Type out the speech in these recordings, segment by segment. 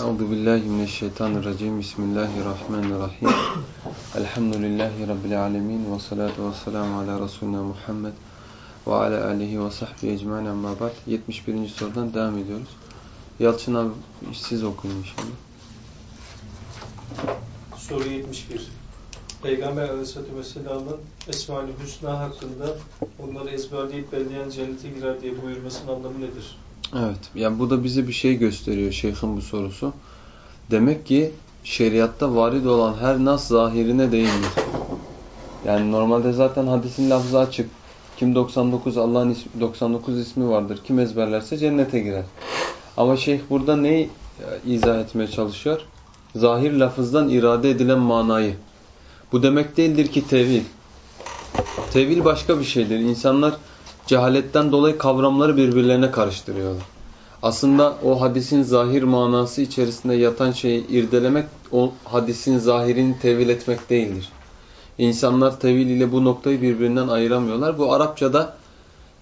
Euzu billahi mineşşeytanirracim. Bismillahirrahmanirrahim. Elhamdülillahi rabbil alamin ve salatu vesselamü ala resulina Muhammed ve ala alihi ve sahbihi ecmaîn amma ba'd. 71. sorudan devam ediyoruz. Yalçın abi siz okuyun inşallah. Soru 71. Peygamber Aleyhisselatü Vesselam'ın Esma-ül Hüsna hakkında onları ezberleyip belleyen cennete girer diye buyurmasının anlamı nedir? Evet. Yani bu da bize bir şey gösteriyor şeyhin bu sorusu. Demek ki şeriatta varid olan her nas zahirine değinir. Yani normalde zaten hadisin lafzı açık. Kim 99 Allah'ın ismi, 99 ismi vardır. Kim ezberlerse cennete girer. Ama şeyh burada neyi izah etmeye çalışıyor? Zahir lafızdan irade edilen manayı. Bu demek değildir ki tevil. Tevil başka bir şeydir. İnsanlar cehaletten dolayı kavramları birbirlerine karıştırıyorlar. Aslında o hadisin zahir manası içerisinde yatan şeyi irdelemek o hadisin zahirini tevil etmek değildir. İnsanlar tevil ile bu noktayı birbirinden ayıramıyorlar. Bu Arapçada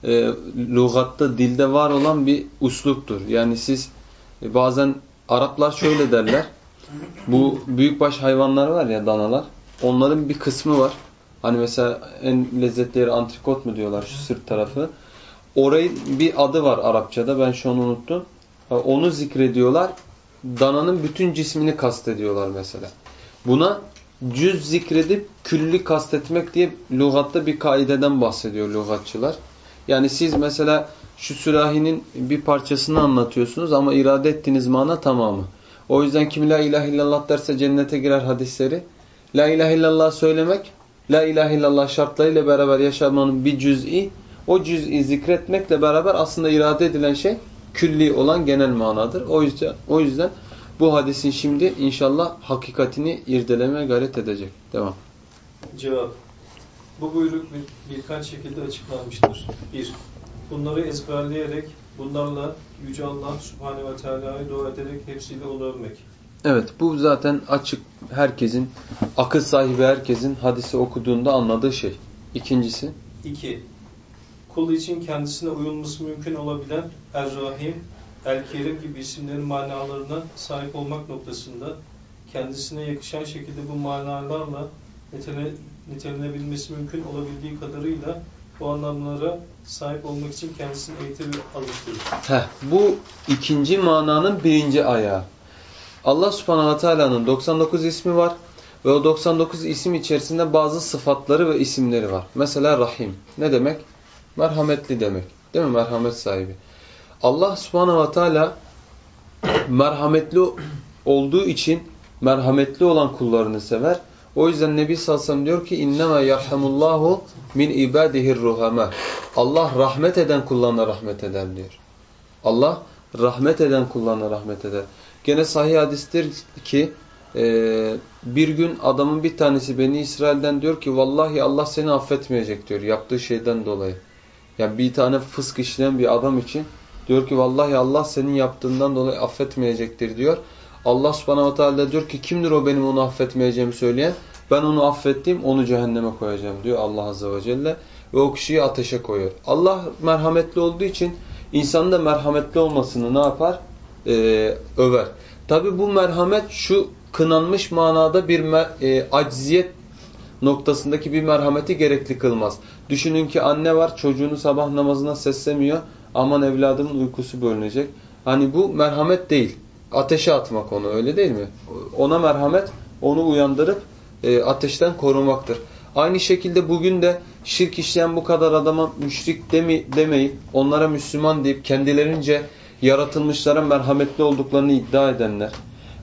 e, lugatta, dilde var olan bir usluptur. Yani siz e, bazen Araplar şöyle derler. Bu büyükbaş hayvanlar var ya danalar. Onların bir kısmı var. Hani mesela en lezzetli antrikot mu diyorlar şu sırt tarafı. Orayı bir adı var Arapçada ben şu an unuttum. Onu zikrediyorlar. Dananın bütün cismini kastediyorlar mesela. Buna cüz zikredip külli kastetmek diye lügatta bir kaideden bahsediyor lügatçılar. Yani siz mesela şu sürahinin bir parçasını anlatıyorsunuz ama irade ettiğiniz mana tamamı. O yüzden kim la ilahe illallah derse cennete girer hadisleri. La ilahe illallah söylemek, la ilahe illallah şartlarıyla beraber yaşamanın bir cüz'i, o cüz'i zikretmekle beraber aslında irade edilen şey külli olan genel manadır. O yüzden, o yüzden bu hadisin şimdi inşallah hakikatini irdelemeye gayret edecek. Devam. Cevap. Bu buyruk bir, birkaç şekilde açıklanmıştır. 1. Bunları ezberleyerek, bunlarla Yüce Allah Subhanahu ve Teala'yı dua ederek hepsiyle onu övmek. Evet bu zaten açık herkesin, akıl sahibi herkesin hadisi okuduğunda anladığı şey. İkincisi. 2. Kul için kendisine uyulması mümkün olabilen Er-Rahim, El-Kerim gibi isimlerin manalarına sahip olmak noktasında kendisine yakışan şekilde bu manalarla nitelenebilmesi mümkün olabildiği kadarıyla bu anlamlara sahip olmak için kendisini eğitir ve alıştırır. Heh, bu ikinci mananın birinci ayağı. Allah subhanahu teala'nın 99 ismi var ve o 99 isim içerisinde bazı sıfatları ve isimleri var. Mesela Rahim. Ne demek? Merhametli demek. Değil mi? Merhamet sahibi. Allah subhanahu teala merhametli olduğu için merhametli olan kullarını sever. O yüzden Nebi sellem diyor ki innema yerhamullahu min ibadihir ruhama. Allah rahmet eden kullarına rahmet eder diyor. Allah rahmet eden kullarına rahmet eder. Gene sahih hadistir ki e, bir gün adamın bir tanesi Beni İsrail'den diyor ki vallahi Allah seni affetmeyecek diyor yaptığı şeyden dolayı. Yani bir tane fısk işleyen bir adam için diyor ki vallahi Allah senin yaptığından dolayı affetmeyecektir diyor. Allah subhanahu teala diyor ki kimdir o benim onu affetmeyeceğimi söyleyen? Ben onu affettim onu cehenneme koyacağım diyor Allah azze ve celle. Ve o kişiyi ateşe koyuyor. Allah merhametli olduğu için insanın da merhametli olmasını ne yapar? Ee, över. Tabi bu merhamet şu kınanmış manada bir e, acziyet noktasındaki bir merhameti gerekli kılmaz. Düşünün ki anne var çocuğunu sabah namazına seslemiyor. Aman evladımın uykusu bölünecek. Hani bu merhamet değil. Ateşe atmak onu öyle değil mi? Ona merhamet onu uyandırıp e, ateşten korumaktır. Aynı şekilde bugün de şirk işleyen bu kadar adama müşrik demi, demeyip onlara Müslüman deyip kendilerince yaratılmışlara merhametli olduklarını iddia edenler,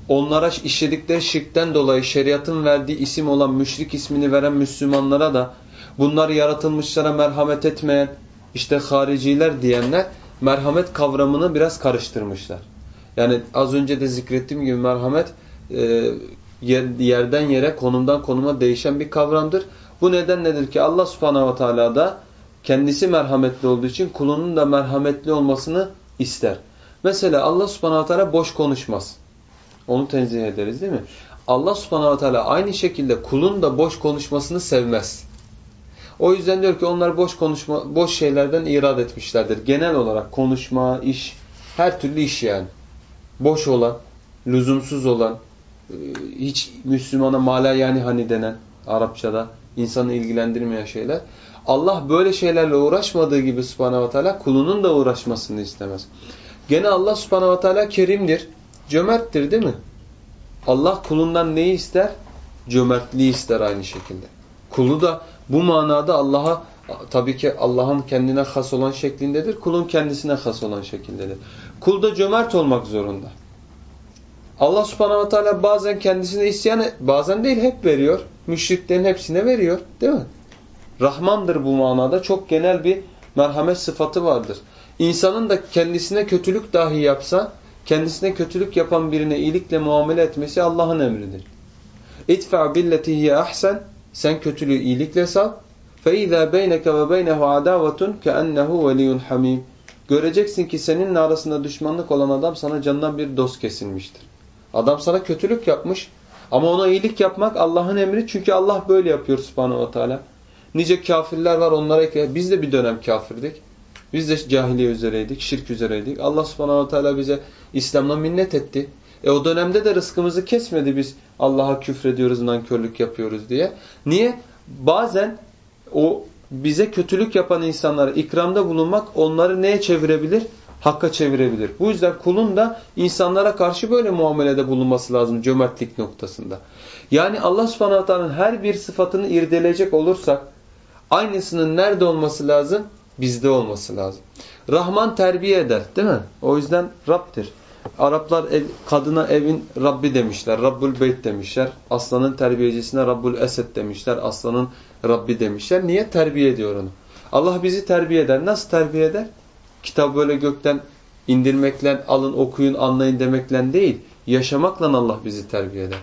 onlara işledikleri şirkten dolayı şeriatın verdiği isim olan müşrik ismini veren Müslümanlara da bunlar yaratılmışlara merhamet etmeyen işte hariciler diyenler merhamet kavramını biraz karıştırmışlar. Yani az önce de zikrettiğim gibi merhamet e, yerden yere, konumdan konuma değişen bir kavramdır. Bu neden nedir ki Allah subhanahu ve teala da kendisi merhametli olduğu için kulunun da merhametli olmasını ister. Mesela Allah subhanahu teala boş konuşmaz. Onu tenzih ederiz değil mi? Allah subhanahu teala aynı şekilde kulun da boş konuşmasını sevmez. O yüzden diyor ki onlar boş konuşma, boş şeylerden irad etmişlerdir. Genel olarak konuşma, iş, her türlü iş yani. Boş olan, lüzumsuz olan, e, hiç Müslümana mala yani hani denen Arapçada insanı ilgilendirmeyen şeyler. Allah böyle şeylerle uğraşmadığı gibi subhanahu teala kulunun da uğraşmasını istemez. Gene Allah subhanahu teala kerimdir, cömerttir değil mi? Allah kulundan neyi ister? Cömertliği ister aynı şekilde. Kulu da bu manada Allah'a tabii ki Allah'ın kendine has olan şeklindedir. Kulun kendisine has olan şekildedir. Kul da cömert olmak zorunda. Allah subhanahu teala bazen kendisine isyan, bazen değil hep veriyor. Müşriklerin hepsine veriyor. Değil mi? Rahmandır bu manada. Çok genel bir merhamet sıfatı vardır. İnsanın da kendisine kötülük dahi yapsa, kendisine kötülük yapan birine iyilikle muamele etmesi Allah'ın emridir. İtfa billeti hiye ahsen. Sen kötülüğü iyilikle sal. فَاِذَا بَيْنَكَ وَبَيْنَهُ عَدَاوَةٌ كَأَنَّهُ وَلِيٌّ حَمِيمٌ Göreceksin ki seninle arasında düşmanlık olan adam sana canından bir dost kesilmiştir. Adam sana kötülük yapmış ama ona iyilik yapmak Allah'ın emri çünkü Allah böyle yapıyor subhanahu wa ta'ala. Nice kafirler var onlara biz de bir dönem kafirdik. Biz de cahiliye üzereydik, şirk üzereydik. Allah subhanahu wa ta'ala bize İslam'la minnet etti. E o dönemde de rızkımızı kesmedi biz Allah'a küfrediyoruz, nankörlük yapıyoruz diye. Niye? Bazen o bize kötülük yapan insanlara ikramda bulunmak onları neye çevirebilir? Hakka çevirebilir. Bu yüzden kulun da insanlara karşı böyle muamelede bulunması lazım cömertlik noktasında. Yani Allah subhanahu her bir sıfatını irdeleyecek olursak aynısının nerede olması lazım? Bizde olması lazım. Rahman terbiye eder değil mi? O yüzden Rab'dir. Araplar ev, kadına evin Rabbi demişler. Rabbul Beyt demişler. Aslanın terbiyecisine Rabbul Esed demişler. Aslanın Rabbi demişler. Niye? Terbiye ediyor onu. Allah bizi terbiye eder. Nasıl terbiye eder? Kitap böyle gökten indirmekle, alın okuyun anlayın demekle değil. Yaşamakla Allah bizi terbiye eder.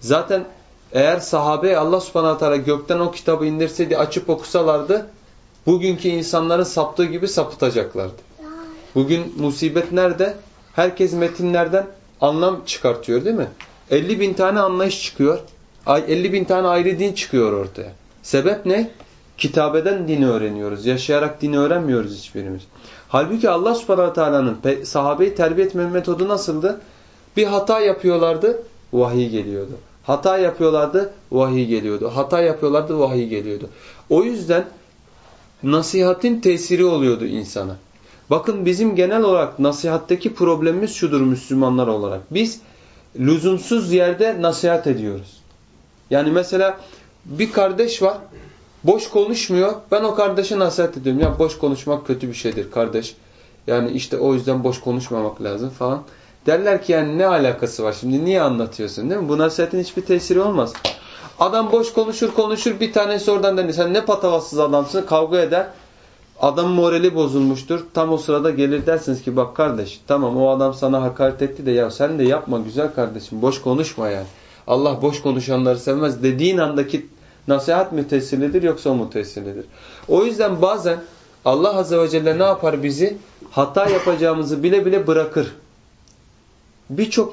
Zaten eğer sahabe Allah subhanahu teala gökten o kitabı indirseydi açıp okusalardı bugünkü insanların saptığı gibi sapıtacaklardı. Bugün musibet nerede? Herkes metinlerden anlam çıkartıyor değil mi? 50 bin tane anlayış çıkıyor. 50 bin tane ayrı din çıkıyor ortaya. Sebep ne? Kitabeden dini öğreniyoruz. Yaşayarak dini öğrenmiyoruz hiçbirimiz. Halbuki Allah subhanahu teala'nın sahabeyi terbiye etme metodu nasıldı? Bir hata yapıyorlardı, vahiy geliyordu. Hata yapıyorlardı, vahiy geliyordu. Hata yapıyorlardı, vahiy geliyordu. O yüzden nasihatin tesiri oluyordu insana. Bakın bizim genel olarak nasihatteki problemimiz şudur Müslümanlar olarak. Biz lüzumsuz yerde nasihat ediyoruz. Yani mesela bir kardeş var, boş konuşmuyor. Ben o kardeşe nasihat ediyorum. Ya boş konuşmak kötü bir şeydir kardeş. Yani işte o yüzden boş konuşmamak lazım falan. Derler ki yani ne alakası var şimdi niye anlatıyorsun değil mi? Bu nasihatin hiçbir tesiri olmaz. Adam boş konuşur konuşur bir tanesi oradan der. Sen ne patavatsız adamsın kavga eder. Adam morali bozulmuştur. Tam o sırada gelir dersiniz ki bak kardeş tamam o adam sana hakaret etti de ya sen de yapma güzel kardeşim boş konuşma yani. Allah boş konuşanları sevmez dediğin andaki nasihat mı tesirlidir yoksa o mu tesirlidir? O yüzden bazen Allah Azze ve Celle ne yapar bizi? Hata yapacağımızı bile bile bırakır. Birçok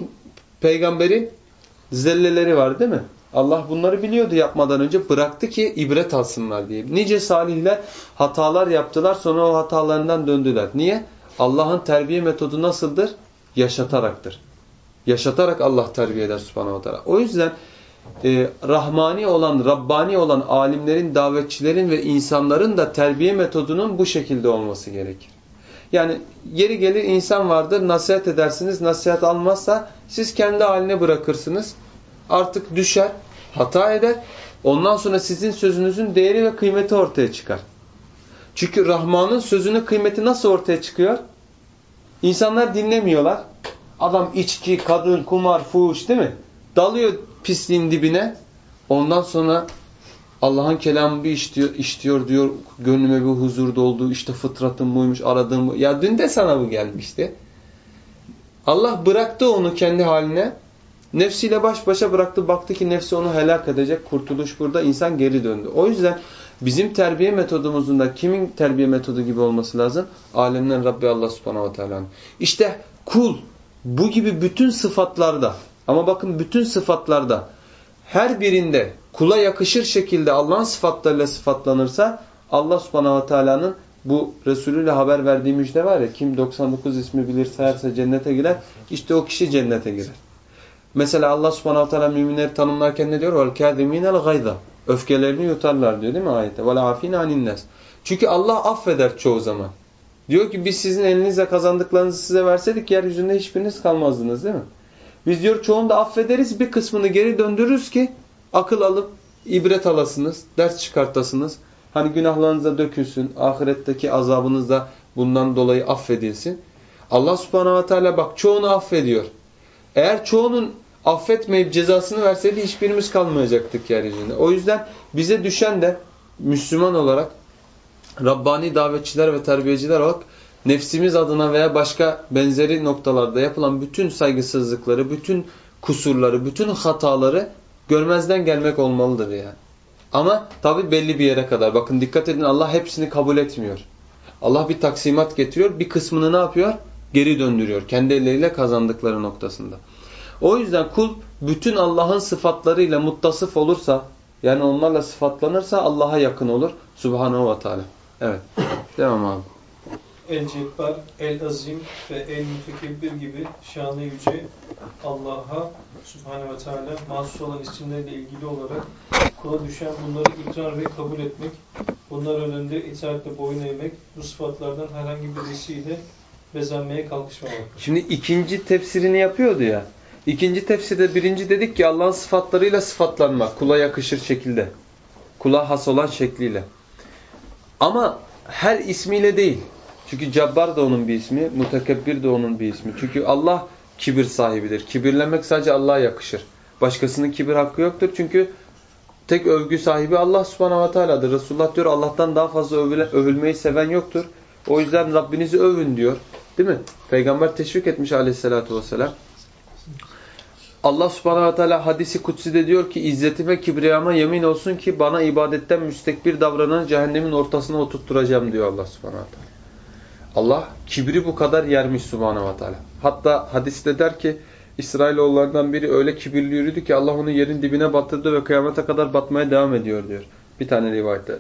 peygamberin zelleleri var değil mi? Allah bunları biliyordu yapmadan önce bıraktı ki ibret alsınlar diye. Nice salihler hatalar yaptılar sonra o hatalarından döndüler. Niye? Allah'ın terbiye metodu nasıldır? Yaşataraktır. Yaşatarak Allah terbiye eder subhanahu teala. O yüzden e, rahmani olan, Rabbani olan alimlerin, davetçilerin ve insanların da terbiye metodunun bu şekilde olması gerekir. Yani yeri gelir insan vardır, nasihat edersiniz, nasihat almazsa siz kendi haline bırakırsınız artık düşer, hata eder. Ondan sonra sizin sözünüzün değeri ve kıymeti ortaya çıkar. Çünkü Rahman'ın sözünün kıymeti nasıl ortaya çıkıyor? İnsanlar dinlemiyorlar. Adam içki, kadın, kumar, fuhuş değil mi? Dalıyor pisliğin dibine. Ondan sonra Allah'ın kelamı bir işliyor, işliyor diyor. Gönlüme bir huzur doldu. İşte fıtratım buymuş, aradığım bu. Ya dün de sana bu gelmişti. Allah bıraktı onu kendi haline. Nefsiyle baş başa bıraktı. Baktı ki nefsi onu helak edecek. Kurtuluş burada. insan geri döndü. O yüzden bizim terbiye metodumuzun da kimin terbiye metodu gibi olması lazım? Alemden Rabbi Allah subhanahu wa ta'ala. İşte kul bu gibi bütün sıfatlarda ama bakın bütün sıfatlarda her birinde kula yakışır şekilde Allah'ın sıfatlarıyla sıfatlanırsa Allah subhanahu wa ta'ala'nın bu Resulüyle haber verdiği müjde var ya kim 99 ismi bilir sayarsa cennete girer işte o kişi cennete girer. Mesela Allah subhanahu teala müminleri tanımlarken ne diyor? وَالْكَاذِم۪ينَ الْغَيْضَ Öfkelerini yutarlar diyor değil mi ayette? وَالْعَافِينَ عَنِ النَّاسِ Çünkü Allah affeder çoğu zaman. Diyor ki biz sizin elinizle kazandıklarınızı size verseydik yeryüzünde hiçbiriniz kalmazdınız değil mi? Biz diyor çoğunu da affederiz bir kısmını geri döndürürüz ki akıl alıp ibret alasınız, ders çıkartasınız. Hani günahlarınız da dökülsün, ahiretteki azabınız da bundan dolayı affedilsin. Allah subhanahu wa ta'ala bak çoğunu affediyor. Eğer çoğunun affetmeyip cezasını verseydi hiçbirimiz kalmayacaktık yeryüzünde. O yüzden bize düşen de Müslüman olarak Rabbani davetçiler ve terbiyeciler olarak nefsimiz adına veya başka benzeri noktalarda yapılan bütün saygısızlıkları, bütün kusurları, bütün hataları görmezden gelmek olmalıdır yani. Ama tabi belli bir yere kadar. Bakın dikkat edin Allah hepsini kabul etmiyor. Allah bir taksimat getiriyor. Bir kısmını ne yapıyor? Geri döndürüyor. Kendi elleriyle kazandıkları noktasında. O yüzden kul bütün Allah'ın sıfatlarıyla muttasıf olursa yani onlarla sıfatlanırsa Allah'a yakın olur. Subhanahu ve Teala. Evet. Devam abi. El-Cebbar, El-Azim ve El-Mütekebbir gibi şanı yüce Allah'a Subhanahu ve Teala mahsus olan isimlerle ilgili olarak kula düşen bunları ikrar ve kabul etmek, bunlar önünde itaatle boyun eğmek, bu sıfatlardan herhangi birisiyle bezenmeye kalkışmamak. Şimdi ikinci tefsirini yapıyordu ya. İkinci tefsirde birinci dedik ki Allah'ın sıfatlarıyla sıfatlanmak. Kula yakışır şekilde. Kula has olan şekliyle. Ama her ismiyle değil. Çünkü Cabbar da onun bir ismi, Mutekebbir de onun bir ismi. Çünkü Allah kibir sahibidir. Kibirlemek sadece Allah'a yakışır. Başkasının kibir hakkı yoktur. Çünkü tek övgü sahibi Allah subhanahu wa ta'aladır. Resulullah diyor Allah'tan daha fazla övülmeyi seven yoktur. O yüzden Rabbinizi övün diyor. Değil mi? Peygamber teşvik etmiş aleyhissalatü vesselam. Allah subhanahu wa ta'ala hadisi kutsi'de diyor ki İzzetime kibriyama yemin olsun ki bana ibadetten müstekbir davranan cehennemin ortasına oturtturacağım diyor Allah subhanahu wa ta'ala. Allah kibri bu kadar yermiş subhanahu wa ta'ala. Hatta hadiste der ki İsrailoğullarından biri öyle kibirli yürüdü ki Allah onu yerin dibine batırdı ve kıyamete kadar batmaya devam ediyor diyor. Bir tane rivayette.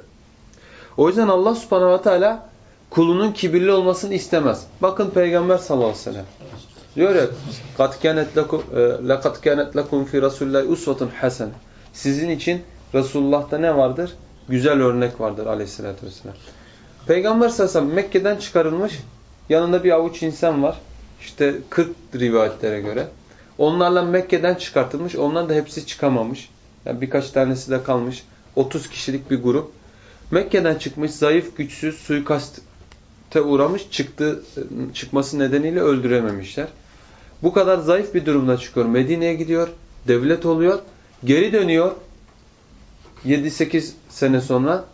O yüzden Allah subhanahu wa ta'ala kulunun kibirli olmasını istemez. Bakın Peygamber sallallahu aleyhi ve sellem. Diyor ya قَدْ كَانَتْ لَكُمْ فِي رَسُولِ اللّٰهِ اُسْوَةٌ حَسَنٍ Sizin için Resulullah'ta ne vardır? Güzel örnek vardır aleyhissalatü vesselam. Peygamber sallallahu aleyhi ve sellem Mekke'den çıkarılmış. Yanında bir avuç insan var. İşte 40 rivayetlere göre. Onlarla Mekke'den çıkartılmış. Ondan da hepsi çıkamamış. Yani birkaç tanesi de kalmış. 30 kişilik bir grup. Mekke'den çıkmış, zayıf, güçsüz, suikaste uğramış, çıktı, çıkması nedeniyle öldürememişler. Bu kadar zayıf bir durumda çıkıyor. Medine'ye gidiyor, devlet oluyor, geri dönüyor 7-8 sene sonra.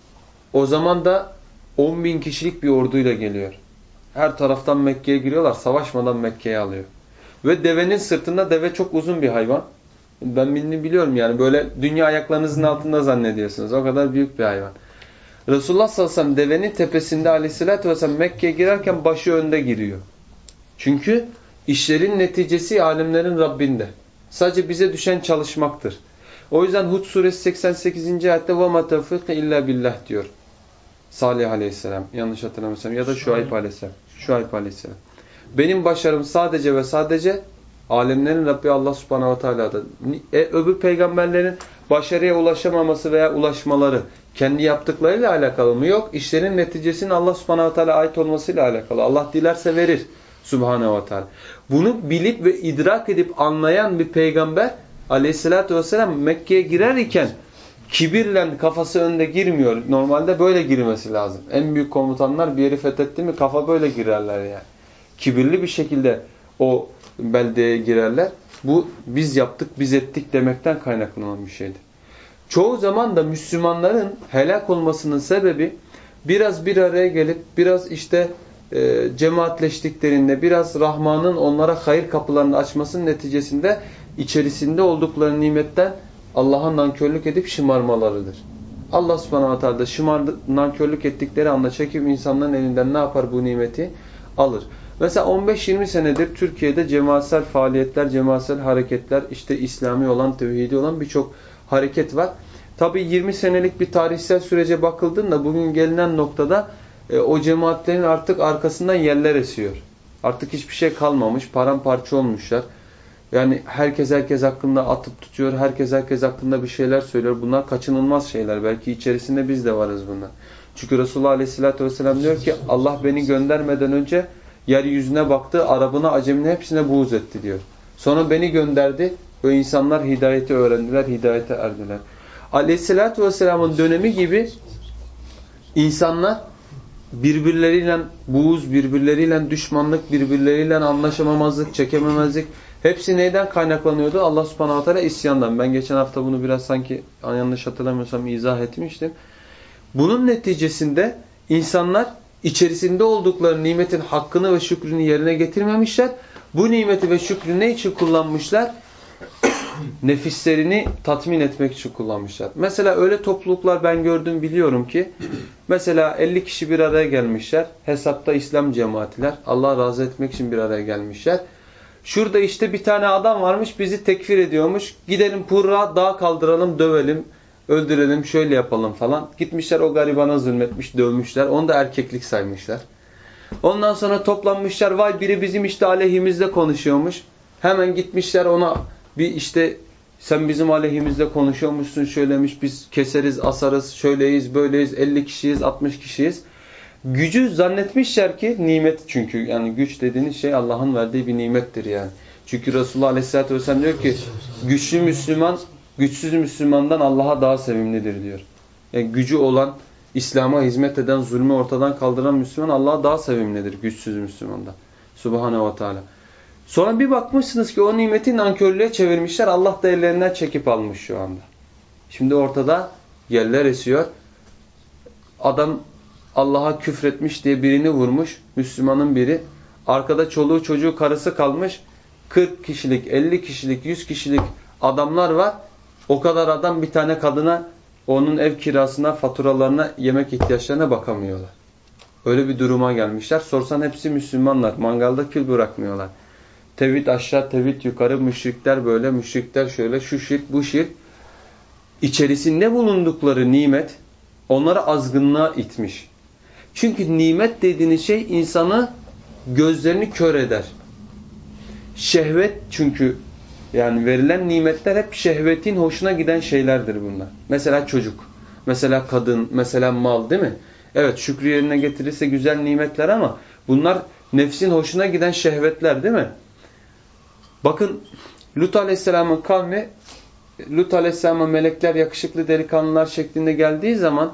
O zaman da 10 bin kişilik bir orduyla geliyor. Her taraftan Mekke'ye giriyorlar, savaşmadan Mekke'ye alıyor. Ve devenin sırtında, deve çok uzun bir hayvan. Ben bildiğini biliyorum yani böyle dünya ayaklarınızın altında zannediyorsunuz. O kadar büyük bir hayvan. Resulullah sallallahu aleyhi ve sellem devenin tepesinde aleyhissalatü vesselam Mekke'ye girerken başı önde giriyor. Çünkü işlerin neticesi alemlerin Rabbinde. Sadece bize düşen çalışmaktır. O yüzden Hud suresi 88. ayette وَمَا تَوْفِقَ illa billah diyor. Salih aleyhisselam. Yanlış hatırlamıyorsam. Ya da Şuayb aleyhisselam. Şuayb aleyhisselam. Benim başarım sadece ve sadece alemlerin Rabbi Allah subhanahu wa ta'ala'da. E, öbür peygamberlerin başarıya ulaşamaması veya ulaşmaları kendi yaptıklarıyla alakalı mı? Yok. İşlerin neticesinin Allah subhanahu wa ta'ala ait olmasıyla alakalı. Allah dilerse verir subhanahu wa ta'ala. Bunu bilip ve idrak edip anlayan bir peygamber aleyhissalatü vesselam Mekke'ye girer iken kibirle kafası önde girmiyor. Normalde böyle girmesi lazım. En büyük komutanlar bir yeri fethetti mi kafa böyle girerler yani. Kibirli bir şekilde o beldeye girerler. Bu biz yaptık, biz ettik demekten kaynaklanan bir şeydir. Çoğu zaman da Müslümanların helak olmasının sebebi biraz bir araya gelip biraz işte e, cemaatleştiklerinde biraz Rahman'ın onlara hayır kapılarını açmasının neticesinde içerisinde oldukları nimetten Allah'a nankörlük edip şımarmalarıdır. Allah subhanahu wa ta'ala şımar, nankörlük ettikleri anda çekip insanların elinden ne yapar bu nimeti? Alır. Mesela 15-20 senedir Türkiye'de cemaatsel faaliyetler, cemaatsel hareketler, işte İslami olan, tevhidi olan birçok hareket var. Tabi 20 senelik bir tarihsel sürece bakıldığında bugün gelinen noktada e, o cemaatlerin artık arkasından yerler esiyor. Artık hiçbir şey kalmamış, paramparça olmuşlar. Yani herkes herkes hakkında atıp tutuyor. Herkes herkes hakkında bir şeyler söylüyor. Bunlar kaçınılmaz şeyler. Belki içerisinde biz de varız bunlar. Çünkü Resulullah Aleyhisselatü Vesselam diyor ki Allah beni göndermeden önce yeryüzüne baktı. Arabına, acemine hepsine buğz etti diyor. Sonra beni gönderdi ve insanlar hidayeti öğrendiler, hidayete erdiler. Aleyhisselatü Vesselam'ın dönemi gibi insanlar birbirleriyle buğuz, birbirleriyle düşmanlık, birbirleriyle anlaşamamazlık, çekememezlik hepsi neyden kaynaklanıyordu? Allah subhanahu teala isyandan. Ben geçen hafta bunu biraz sanki yanlış hatırlamıyorsam izah etmiştim. Bunun neticesinde insanlar içerisinde oldukları nimetin hakkını ve şükrünü yerine getirmemişler. Bu nimeti ve şükrü ne için kullanmışlar? Nefislerini tatmin etmek için kullanmışlar. Mesela öyle topluluklar ben gördüm biliyorum ki mesela 50 kişi bir araya gelmişler. Hesapta İslam cemaatiler. Allah razı etmek için bir araya gelmişler. Şurada işte bir tane adam varmış bizi tekfir ediyormuş. Gidelim purra dağ kaldıralım dövelim öldürelim şöyle yapalım falan. Gitmişler o garibana zulmetmiş dövmüşler. Onu da erkeklik saymışlar. Ondan sonra toplanmışlar. Vay biri bizim işte aleyhimizde konuşuyormuş. Hemen gitmişler ona bir işte sen bizim aleyhimizde konuşuyormuşsun söylemiş. Biz keseriz, asarız, şöyleyiz, böyleyiz, 50 kişiyiz, 60 kişiyiz. Gücü zannetmişler ki nimet çünkü. Yani güç dediğiniz şey Allah'ın verdiği bir nimettir yani. Çünkü Resulullah Aleyhisselatü Vesselam diyor ki güçlü Müslüman güçsüz Müslümandan Allah'a daha sevimlidir diyor. Yani gücü olan, İslam'a hizmet eden, zulmü ortadan kaldıran Müslüman Allah'a daha sevimlidir güçsüz Müslümandan. Subhanahu ve Teala. Sonra bir bakmışsınız ki o nimeti nankörlüğe çevirmişler. Allah da ellerinden çekip almış şu anda. Şimdi ortada yerler esiyor. Adam Allah'a küfretmiş diye birini vurmuş. Müslümanın biri. Arkada çoluğu çocuğu karısı kalmış. 40 kişilik, 50 kişilik, 100 kişilik adamlar var. O kadar adam bir tane kadına onun ev kirasına, faturalarına, yemek ihtiyaçlarına bakamıyorlar. Öyle bir duruma gelmişler. Sorsan hepsi Müslümanlar. Mangalda kül bırakmıyorlar. Tevhid aşağı, tevhid yukarı, müşrikler böyle, müşrikler şöyle, şu şirk, bu şirk. İçerisinde bulundukları nimet onları azgınlığa itmiş. Çünkü nimet dediğiniz şey insanı gözlerini kör eder. Şehvet çünkü yani verilen nimetler hep şehvetin hoşuna giden şeylerdir bunlar. Mesela çocuk, mesela kadın, mesela mal değil mi? Evet şükrü yerine getirirse güzel nimetler ama bunlar nefsin hoşuna giden şehvetler değil mi? Bakın Lut Aleyhisselam'ın kavmi Lut Aleyhisselam'a melekler yakışıklı delikanlılar şeklinde geldiği zaman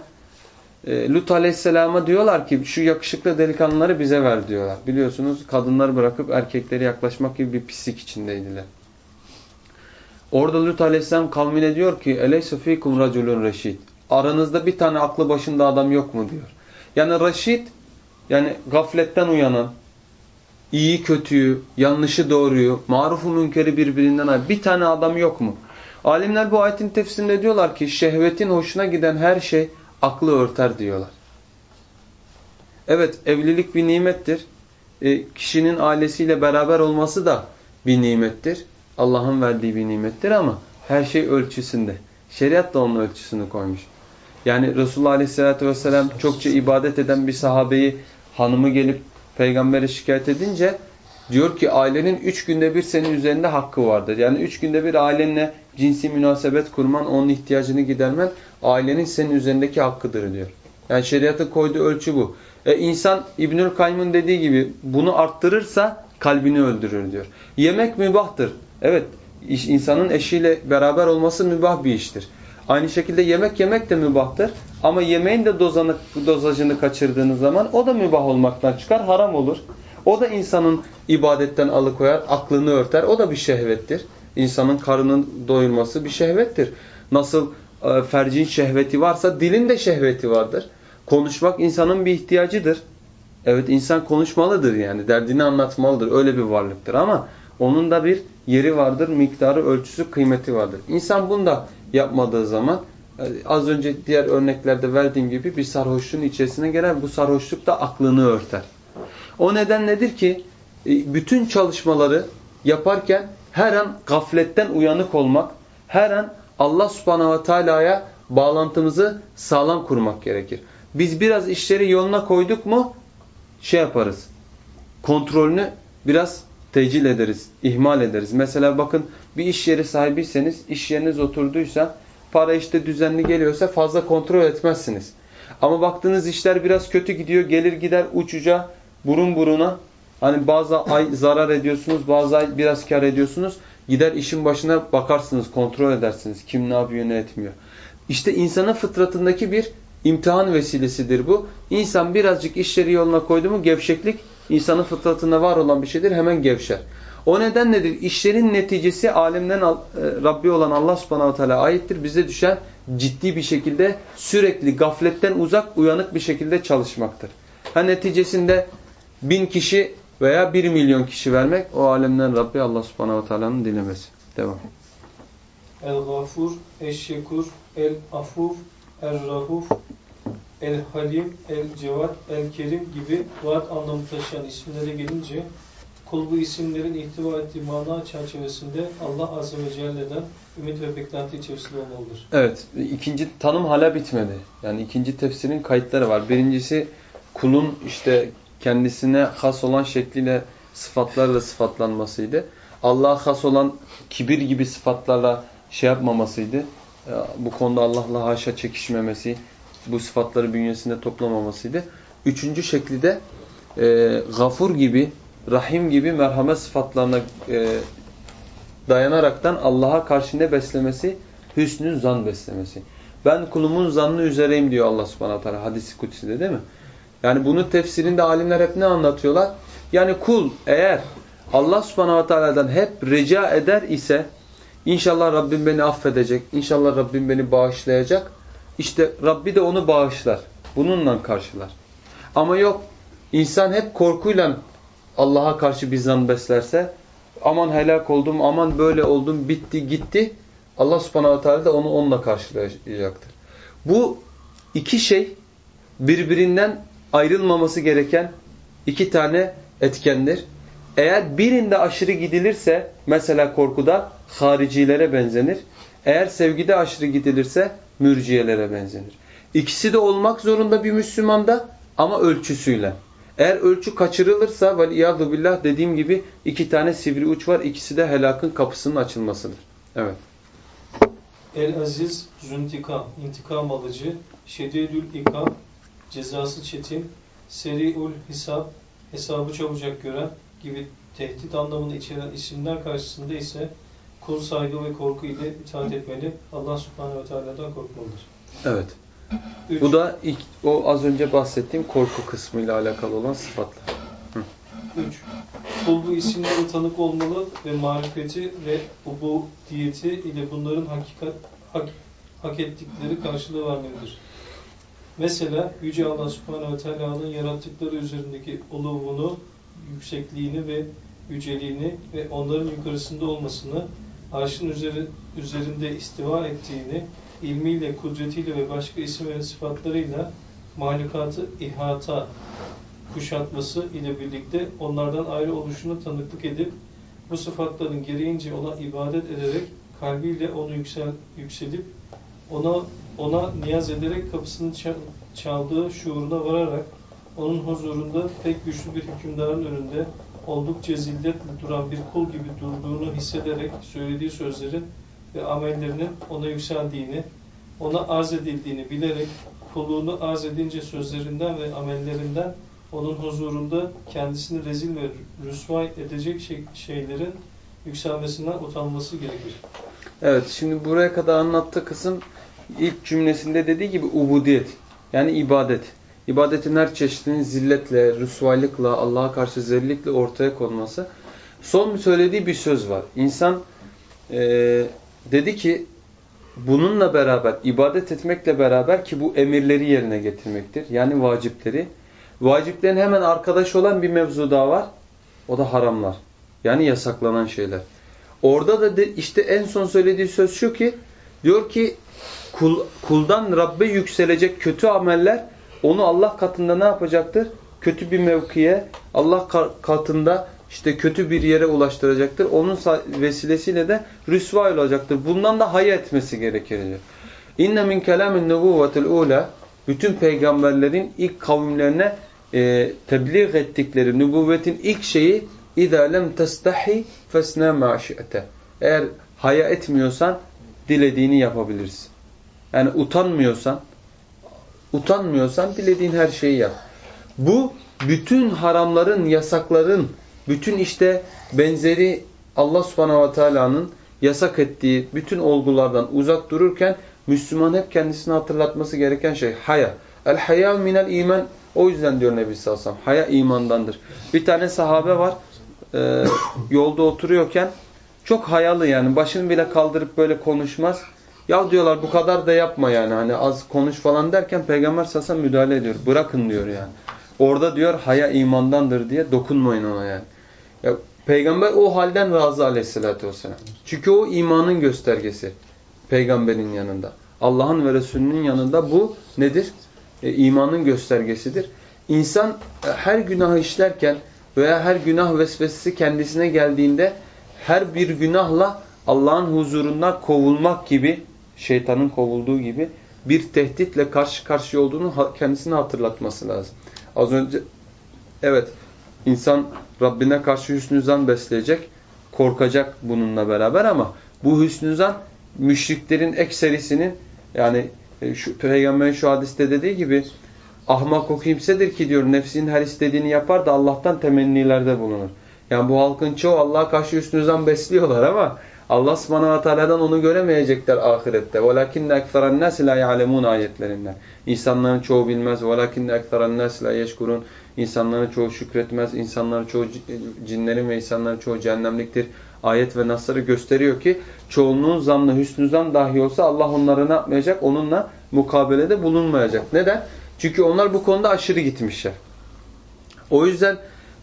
Lut Aleyhisselam'a diyorlar ki şu yakışıklı delikanlıları bize ver diyorlar. Biliyorsunuz kadınları bırakıp erkekleri yaklaşmak gibi bir pislik içindeydiler. Orada Lut Aleyhisselam kavmine diyor ki Eleyse fikum raculun reşid. Aranızda bir tane aklı başında adam yok mu diyor. Yani reşid yani gafletten uyanan, iyi kötüyü, yanlışı doğruyu, marufu münkeri birbirinden ayır. Bir tane adam yok mu? Alimler bu ayetin tefsirinde diyorlar ki şehvetin hoşuna giden her şey aklı örter diyorlar. Evet evlilik bir nimettir. E, kişinin ailesiyle beraber olması da bir nimettir. Allah'ın verdiği bir nimettir ama her şey ölçüsünde. Şeriat da onun ölçüsünü koymuş. Yani Resulullah Aleyhisselatü Vesselam çokça ibadet eden bir sahabeyi hanımı gelip peygambere şikayet edince diyor ki ailenin üç günde bir senin üzerinde hakkı vardır. Yani üç günde bir ailenle cinsi münasebet kurman, onun ihtiyacını gidermen ailenin senin üzerindeki hakkıdır diyor. Yani şeriatın koyduğu ölçü bu. E insan İbnül Kayyım'ın dediği gibi bunu arttırırsa kalbini öldürür diyor. Yemek mübahtır. Evet insanın eşiyle beraber olması mübah bir iştir. Aynı şekilde yemek yemek de mübahtır. Ama yemeğin de dozanı, dozajını kaçırdığınız zaman o da mübah olmaktan çıkar, haram olur. O da insanın ibadetten alıkoyar, aklını örter. O da bir şehvettir. İnsanın karının doyurması bir şehvettir. Nasıl fercin şehveti varsa dilin de şehveti vardır. Konuşmak insanın bir ihtiyacıdır. Evet insan konuşmalıdır yani. Derdini anlatmalıdır. Öyle bir varlıktır ama onun da bir yeri vardır, miktarı, ölçüsü, kıymeti vardır. İnsan bunu da yapmadığı zaman e, az önce diğer örneklerde verdiğim gibi bir sarhoşluğun içerisine girer. Bu sarhoşluk da aklını örter. O neden nedir ki e, bütün çalışmaları yaparken her an gafletten uyanık olmak, her an Allah subhanahu ve teala'ya bağlantımızı sağlam kurmak gerekir. Biz biraz işleri yoluna koyduk mu şey yaparız. Kontrolünü biraz tecil ederiz, ihmal ederiz. Mesela bakın bir iş yeri sahibiyseniz, iş yeriniz oturduysa, para işte düzenli geliyorsa fazla kontrol etmezsiniz. Ama baktığınız işler biraz kötü gidiyor, gelir gider uçuca, burun buruna. Hani bazı ay zarar ediyorsunuz, bazı ay biraz kar ediyorsunuz. Gider işin başına bakarsınız, kontrol edersiniz. Kim ne yapıyor, ne etmiyor. İşte insanın fıtratındaki bir imtihan vesilesidir bu. İnsan birazcık işleri yoluna koydu mu gevşeklik insanın fıtratında var olan bir şeydir. Hemen gevşer. O neden nedir? İşlerin neticesi alemden e, Rabbi olan Allah subhanahu teala aittir. Bize düşen ciddi bir şekilde sürekli gafletten uzak uyanık bir şekilde çalışmaktır. Ha neticesinde bin kişi veya bir milyon kişi vermek o alemden Rabbi Allah subhanahu teala'nın dilemesi. Devam. El-Gafur, Eşşekur, El-Afuf, El-Rahuf, El-Halim, El-Cevat, El-Kerim gibi vaat anlamı taşıyan isimlere gelince kul bu isimlerin ihtiva ettiği mana çerçevesinde Allah Azze ve Celle'den ümit ve beklenti içerisinde olmalıdır. Evet. ikinci tanım hala bitmedi. Yani ikinci tefsirin kayıtları var. Birincisi kulun işte kendisine has olan şekliyle sıfatlarla sıfatlanmasıydı. Allah'a has olan kibir gibi sıfatlarla şey yapmamasıydı. Bu konuda Allah'la haşa çekişmemesi, bu sıfatları bünyesinde toplamamasıydı. Üçüncü şekli de e, gafur gibi, rahim gibi merhamet sıfatlarına e, dayanaraktan Allah'a karşı ne beslemesi? Hüsnü zan beslemesi. Ben kulumun zannı üzereyim diyor Allah subhanahu teala hadisi kutside değil mi? Yani bunu tefsirinde alimler hep ne anlatıyorlar? Yani kul eğer Allah subhanahu teala'dan hep rica eder ise inşallah Rabbim beni affedecek, inşallah Rabbim beni bağışlayacak. İşte Rabbi de onu bağışlar. Bununla karşılar. Ama yok insan hep korkuyla Allah'a karşı bir zan beslerse aman helak oldum, aman böyle oldum, bitti, gitti. Allah subhanahu teala da onu onunla karşılayacaktır. Bu iki şey birbirinden ayrılmaması gereken iki tane etkendir. Eğer birinde aşırı gidilirse mesela korkuda haricilere benzenir. Eğer sevgide aşırı gidilirse mürciyelere benzenir. İkisi de olmak zorunda bir Müslümanda ama ölçüsüyle. Eğer ölçü kaçırılırsa veliyadu billah dediğim gibi iki tane sivri uç var. İkisi de helakın kapısının açılmasıdır. Evet. El-Aziz, Züntikam, intikam alıcı, Şedidül İkam, cezası çetin, Seri'ul Hisab, hesabı çabucak gören gibi tehdit anlamını içeren isimler karşısında ise kul saygı ve korku ile itaat etmeli. Allah subhanehu ve teala'dan korkmalıdır. Evet. Üç. Bu da ilk, o az önce bahsettiğim korku kısmıyla alakalı olan sıfatlar. 3. Kul bu isimlere tanık olmalı ve marifeti ve ubudiyeti ile bunların hakikat, hak, hak ettikleri karşılığı vermelidir. Mesela Yüce Allah Subhanahu ve Teala'nın yarattıkları üzerindeki uluvunu, yüksekliğini ve yüceliğini ve onların yukarısında olmasını, arşın üzeri, üzerinde istiva ettiğini, ilmiyle, kudretiyle ve başka isim ve sıfatlarıyla mahlukatı ihata, kuşatması ile birlikte onlardan ayrı oluşunu tanıklık edip bu sıfatların gereğince ona ibadet ederek kalbiyle onu yüksel, yükselip ona ona niyaz ederek kapısını çaldığı şuuruna vararak onun huzurunda pek güçlü bir hükümdarın önünde oldukça zilletle duran bir kul gibi durduğunu hissederek söylediği sözlerin ve amellerinin ona yükseldiğini, ona arz edildiğini bilerek kulluğunu arz edince sözlerinden ve amellerinden onun huzurunda kendisini rezil ve rüsvay edecek şey, şeylerin yükselmesinden utanması gerekir. Evet, şimdi buraya kadar anlattığı kısım ilk cümlesinde dediği gibi ubudiyet. Yani ibadet. İbadetin her çeşidinin zilletle, rüsvaylıkla, Allah'a karşı zellikle ortaya konması. Son söylediği bir söz var. İnsan e, dedi ki bununla beraber, ibadet etmekle beraber ki bu emirleri yerine getirmektir. Yani vacipleri. Vaciplerin hemen arkadaş olan bir mevzu daha var. O da haramlar. Yani yasaklanan şeyler. Orada da de, işte en son söylediği söz şu ki diyor ki kul, kuldan Rabbe yükselecek kötü ameller onu Allah katında ne yapacaktır? Kötü bir mevkiye, Allah katında işte kötü bir yere ulaştıracaktır. Onun vesilesiyle de rüsva olacaktır. Bundan da hayal etmesi gerekir diyor. İnne min kelamin nubuvvetil ula bütün peygamberlerin ilk kavimlerine e, tebliğ ettikleri nübüvvetin ilk şeyi اِذَا لَمْ تَسْتَحِي فَسْنَا مَا شِئْتَ Eğer haya etmiyorsan dilediğini yapabilirsin. Yani utanmıyorsan, utanmıyorsan dilediğin her şeyi yap. Bu bütün haramların, yasakların, bütün işte benzeri Allah subhanahu ve teala'nın yasak ettiği bütün olgulardan uzak dururken Müslüman hep kendisini hatırlatması gereken şey haya. El haya minel iman. O yüzden diyor Nebi sallallahu. Haya imandandır. Bir tane sahabe var. E, yolda oturuyorken çok hayalı yani. Başını bile kaldırıp böyle konuşmaz. Ya diyorlar bu kadar da yapma yani. Hani az konuş falan derken Peygamber sallallahu müdahale ediyor. Bırakın diyor yani. Orada diyor haya imandandır diye dokunmayın ona yani. Ya, Peygamber o halden razı aleyhissalatü vesselam. Çünkü o imanın göstergesi. Peygamberin yanında. Allah'ın ve Resulünün yanında bu nedir? E, imanın göstergesidir. İnsan e, her günah işlerken veya her günah vesvesesi kendisine geldiğinde her bir günahla Allah'ın huzurundan kovulmak gibi, şeytanın kovulduğu gibi bir tehditle karşı karşıya olduğunu kendisine hatırlatması lazım. Az önce evet insan Rabbine karşı hüsnü zan besleyecek, korkacak bununla beraber ama bu hüsnü zan müşriklerin ekserisinin yani e, şu, Peygamberin şu hadiste dediği gibi ahmak o kimsedir ki diyor nefsinin her istediğini yapar da Allah'tan temennilerde bulunur. Yani bu halkın çoğu Allah'a karşı hüsnü zan besliyorlar ama Allah subhanahu ve teala'dan onu göremeyecekler ahirette. وَلَكِنَّ اَكْثَرَ النَّاسِ لَا يَعْلَمُونَ ayetlerinden. İnsanların çoğu bilmez. وَلَكِنَّ اَكْثَرَ النَّاسِ لَا يَشْكُرُونَ İnsanların çoğu şükretmez. İnsanların çoğu cinlerin ve insanların çoğu cehennemliktir. Ayet ve nasları gösteriyor ki çoğunluğun zannı, hüsnü zan dahi olsa Allah onları ne yapmayacak? Onunla mukabelede bulunmayacak. Neden? Çünkü onlar bu konuda aşırı gitmişler. O yüzden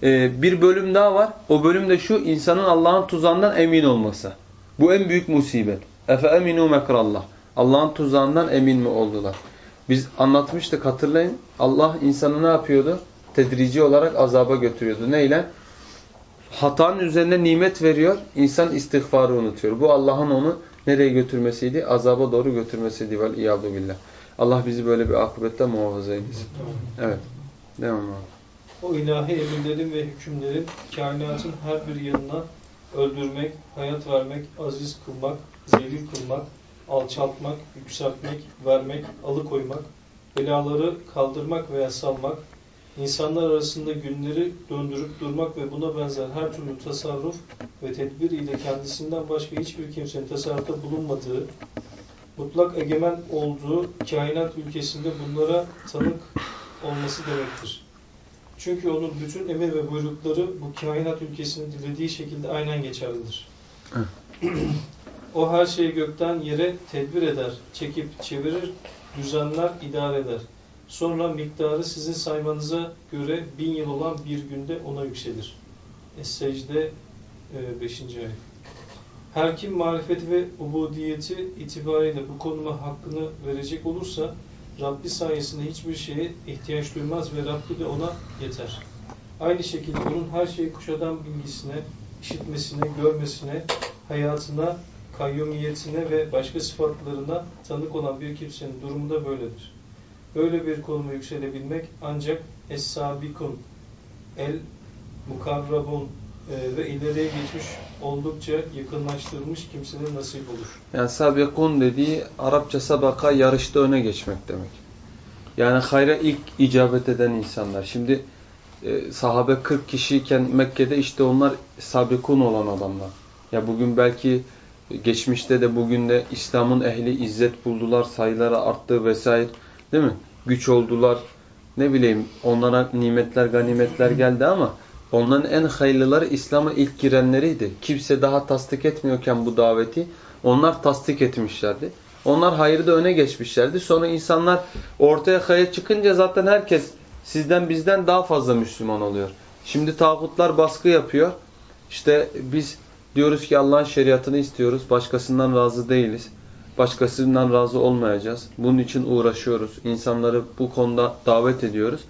e, bir bölüm daha var. O bölüm de şu insanın Allah'ın tuzağından emin olması. Bu en büyük musibet. Efe eminu mekrallah. Allah'ın tuzağından emin mi oldular? Biz anlatmıştık hatırlayın. Allah insanı ne yapıyordu? Tedrici olarak azaba götürüyordu. Neyle? Hatanın üzerine nimet veriyor. İnsan istiğfarı unutuyor. Bu Allah'ın onu nereye götürmesiydi? Azaba doğru götürmesiydi. Vel iyadu billah. Allah bizi böyle bir akıbette muhafaza eylesin. Evet. Devam abi. O ilahi emirlerin ve hükümlerin kainatın her bir yanına öldürmek, hayat vermek, aziz kılmak, zelil kılmak, alçaltmak, yükseltmek, vermek, alıkoymak, belaları kaldırmak veya salmak, insanlar arasında günleri döndürüp durmak ve buna benzer her türlü tasarruf ve tedbir ile kendisinden başka hiçbir kimsenin tasarrufta bulunmadığı, mutlak egemen olduğu kainat ülkesinde bunlara tanık olması demektir. Çünkü onun bütün emir ve buyrukları bu kainat ülkesinin dilediği şekilde aynen geçerlidir. o her şeyi gökten yere tedbir eder, çekip çevirir, düzenler, idare eder. Sonra miktarı sizin saymanıza göre bin yıl olan bir günde ona yükselir. Es-Secde 5. E, ayet. Her kim marifeti ve ubudiyeti itibariyle bu konuma hakkını verecek olursa Rabbi sayesinde hiçbir şeye ihtiyaç duymaz ve Rabbi de ona yeter. Aynı şekilde onun her şeyi kuşadan bilgisine, işitmesine, görmesine, hayatına, kayyumiyetine ve başka sıfatlarına tanık olan bir kimsenin durumu da böyledir. Böyle bir konuma yükselebilmek ancak Es-Sabikun, El-Mukarrabun ve ileriye geçmiş oldukça yakınlaştırılmış kimsenin nasip olur. Yani sabikun dediği Arapça sabaka yarışta öne geçmek demek. Yani hayra ilk icabet eden insanlar. Şimdi e, sahabe 40 kişiyken Mekke'de işte onlar sabikun olan adamlar. Ya bugün belki geçmişte de bugün de İslam'ın ehli izzet buldular, sayıları arttı vesaire. Değil mi? Güç oldular. Ne bileyim onlara nimetler, ganimetler geldi ama onların en hayırlıları İslam'a ilk girenleriydi. Kimse daha tasdik etmiyorken bu daveti onlar tasdik etmişlerdi. Onlar hayırda öne geçmişlerdi. Sonra insanlar ortaya hayır çıkınca zaten herkes sizden bizden daha fazla Müslüman oluyor. Şimdi tağutlar baskı yapıyor. İşte biz diyoruz ki Allah'ın şeriatını istiyoruz. Başkasından razı değiliz. Başkasından razı olmayacağız. Bunun için uğraşıyoruz. İnsanları bu konuda davet ediyoruz.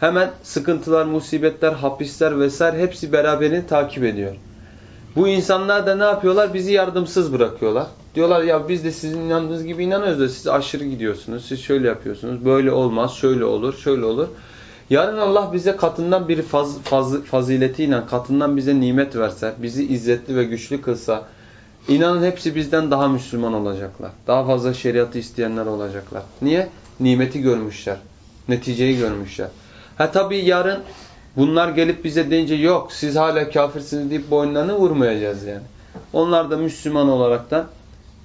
Hemen sıkıntılar, musibetler, hapisler vesaire hepsi beraberini takip ediyor. Bu insanlar da ne yapıyorlar? Bizi yardımsız bırakıyorlar. Diyorlar ya biz de sizin inandığınız gibi inanıyoruz da siz aşırı gidiyorsunuz. Siz şöyle yapıyorsunuz. Böyle olmaz, şöyle olur, şöyle olur. Yarın Allah bize katından bir faz, faz, faziletiyle katından bize nimet verse, bizi izzetli ve güçlü kılsa, inanın hepsi bizden daha Müslüman olacaklar. Daha fazla şeriatı isteyenler olacaklar. Niye? Nimeti görmüşler. Neticeyi görmüşler. Ha tabii yarın bunlar gelip bize deyince yok siz hala kafirsiniz deyip boynlarını vurmayacağız yani. Onlar da Müslüman olaraktan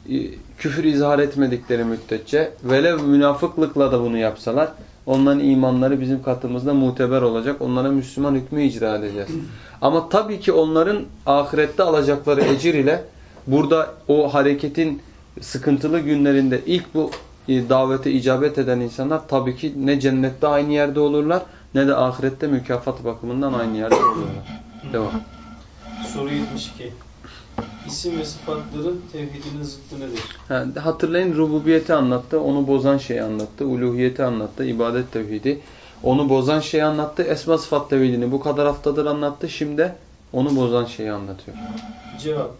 e, küfür izhar etmedikleri müddetçe velev münafıklıkla da bunu yapsalar onların imanları bizim katımızda muteber olacak. Onlara Müslüman hükmü icra edeceğiz. Ama tabii ki onların ahirette alacakları ecir ile burada o hareketin sıkıntılı günlerinde ilk bu e, davete icabet eden insanlar tabii ki ne cennette aynı yerde olurlar ne de ahirette mükafat bakımından aynı yerde olurlar. Devam. Soru 72. İsim ve sıfatların tevhidinin zıttı nedir? Ha, hatırlayın rububiyeti anlattı, onu bozan şeyi anlattı, uluhiyeti anlattı, ibadet tevhidi. Onu bozan şeyi anlattı, esma sıfat tevhidini bu kadar haftadır anlattı. Şimdi onu bozan şeyi anlatıyor. Cevap.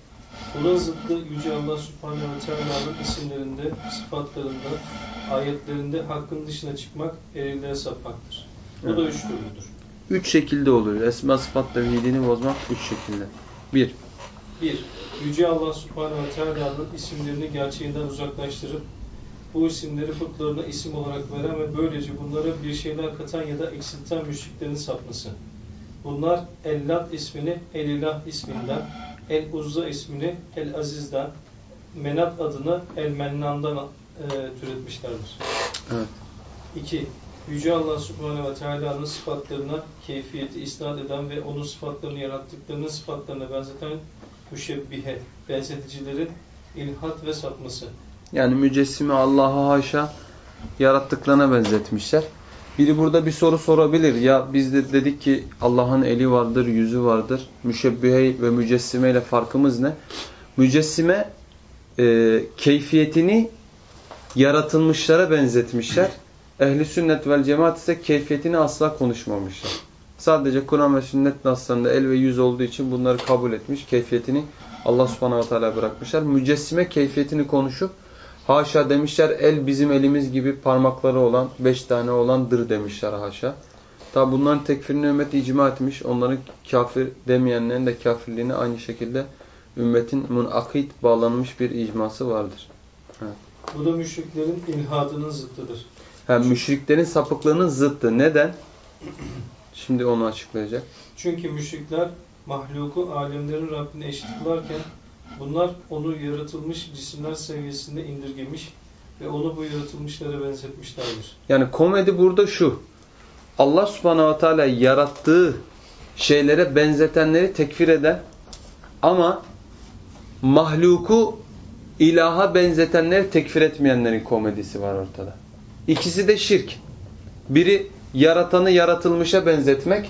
Bunun zıttı Yüce Allah Subhanahu ve Teala'nın isimlerinde, sıfatlarında, ayetlerinde hakkın dışına çıkmak, erilere sapmaktır. Bu da üç türlüdür. Üç şekilde oluyor. Esma sıfat tevhidini bozmak üç şekilde. Bir, 1. Yüce Allah Subhanahu ve Teala'nın isimlerini gerçeğinden uzaklaştırıp bu isimleri putlarına isim olarak veren ve böylece bunlara bir şeyler katan ya da eksilten müşriklerin sapması. Bunlar El-Lat ismini El-İlah isminden, El-Uzza ismini El-Aziz'den, Menat adını El-Mennan'dan e, türetmişlerdir. evet. 2. Yüce Allah Subhanahu ve Teala'nın sıfatlarına keyfiyeti isnat eden ve onun sıfatlarını yarattıklarının sıfatlarına benzeten müşebbihe, benzeticilerin ilhat ve sapması. Yani mücessimi Allah'a haşa yarattıklarına benzetmişler. Biri burada bir soru sorabilir. Ya biz de dedik ki Allah'ın eli vardır, yüzü vardır. Müşebbihe ve mücessime ile farkımız ne? Mücessime e, keyfiyetini yaratılmışlara benzetmişler. Ehli sünnet vel cemaat ise keyfiyetini asla konuşmamışlar. Sadece Kur'an ve sünnet naslarında el ve yüz olduğu için bunları kabul etmiş. Keyfiyetini Allah subhanahu wa ta'ala bırakmışlar. Mücessime keyfiyetini konuşup haşa demişler el bizim elimiz gibi parmakları olan beş tane olandır demişler haşa. Tabi bunların tekfirini ümmet icma etmiş. Onların kafir demeyenlerin de kafirliğine aynı şekilde ümmetin munakit bağlanmış bir icması vardır. Bu da müşriklerin ilhadının zıttıdır. Hem müşriklerin sapıklığının zıttı. Neden? Şimdi onu açıklayacak. Çünkü müşrikler mahluku alemlerin Rabbine eşit kılarken bunlar onu yaratılmış cisimler seviyesinde indirgemiş ve onu bu yaratılmışlara benzetmişlerdir. Yani komedi burada şu. Allah subhanahu wa ta'ala yarattığı şeylere benzetenleri tekfir eden ama mahluku ilaha benzetenleri tekfir etmeyenlerin komedisi var ortada. İkisi de şirk. Biri yaratanı yaratılmışa benzetmek.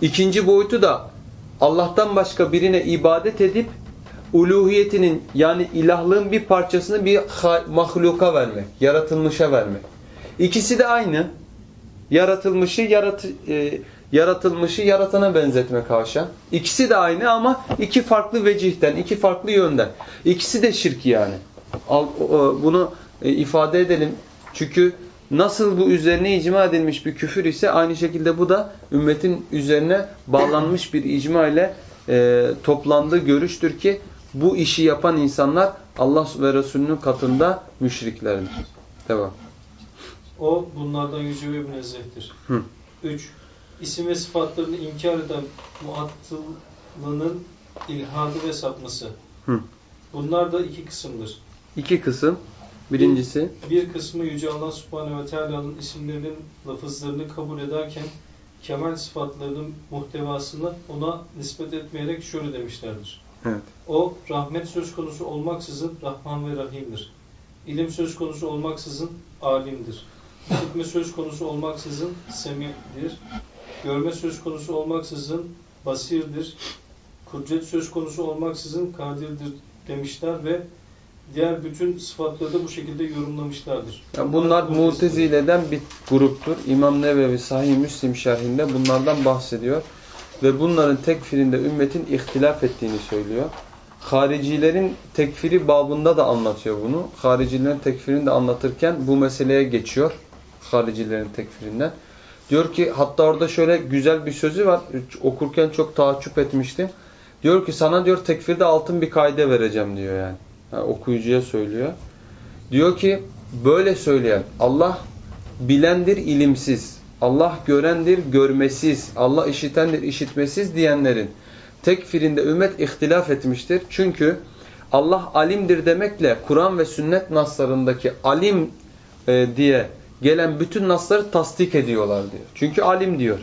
İkinci boyutu da Allah'tan başka birine ibadet edip uluhiyetinin yani ilahlığın bir parçasını bir mahluka vermek, yaratılmışa vermek. İkisi de aynı. Yaratılmışı yarat e, yaratılmışı yaratana benzetmek haşa. İkisi de aynı ama iki farklı vecihten, iki farklı yönden. İkisi de şirk yani. Al, o, bunu e, ifade edelim. Çünkü nasıl bu üzerine icma edilmiş bir küfür ise aynı şekilde bu da ümmetin üzerine bağlanmış bir icma ile e, toplandığı görüştür ki bu işi yapan insanlar Allah ve Resulünün katında müşriklerdir. Devam. O bunlardan yüce ve münezzehtir. Hı. 3. İsim ve sıfatlarını inkar eden muattılının ilhadı ve sapması. Hı. Bunlar da iki kısımdır. İki kısım. Birincisi Bir kısmı Yüce Allah Subhanahu ve Teala'nın isimlerinin lafızlarını kabul ederken kemal sıfatlarının muhtevasını ona nispet etmeyerek şöyle demişlerdir. Evet. O rahmet söz konusu olmaksızın Rahman ve Rahim'dir. İlim söz konusu olmaksızın alimdir. İşitme söz konusu olmaksızın semi'dir. Görme söz konusu olmaksızın basirdir. Kudret söz konusu olmaksızın kadirdir demişler ve diğer bütün sıfatları da bu şekilde yorumlamışlardır. Yani bunlar Mutezile'den bir gruptur. İmam Nevevi Sahih Müslim şerhinde bunlardan bahsediyor. Ve bunların tekfirinde ümmetin ihtilaf ettiğini söylüyor. Haricilerin tekfiri babında da anlatıyor bunu. Haricilerin tekfirini de anlatırken bu meseleye geçiyor. Haricilerin tekfirinden. Diyor ki hatta orada şöyle güzel bir sözü var. Okurken çok taaccüp etmiştim. Diyor ki sana diyor tekfirde altın bir kaide vereceğim diyor yani. Yani okuyucuya söylüyor. Diyor ki böyle söyleyen Allah bilendir ilimsiz. Allah görendir görmesiz. Allah işitendir işitmesiz diyenlerin tekfirinde ümmet ihtilaf etmiştir. Çünkü Allah alimdir demekle Kur'an ve sünnet naslarındaki alim e, diye gelen bütün nasları tasdik ediyorlar diyor. Çünkü alim diyor.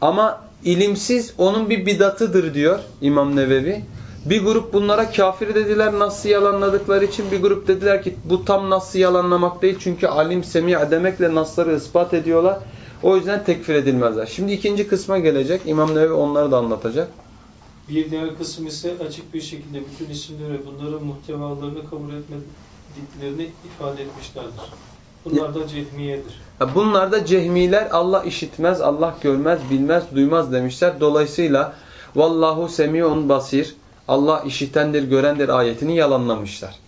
Ama ilimsiz onun bir bidatıdır diyor İmam Nevevi. Bir grup bunlara kafir dediler nasıl yalanladıkları için bir grup dediler ki bu tam nasıl yalanlamak değil çünkü alim semi' demekle nasları ispat ediyorlar. O yüzden tekfir edilmezler. Şimdi ikinci kısma gelecek. İmam Nevevi onları da anlatacak. Bir diğer kısım ise açık bir şekilde bütün isimleri bunların muhtevalarını kabul etmediklerini ifade etmişlerdir. Bunlar da cehmiyedir. Bunlar da cehmiler Allah işitmez, Allah görmez, bilmez, duymaz demişler. Dolayısıyla Vallahu semiun basir, Allah işitendir, görendir ayetini yalanlamışlar.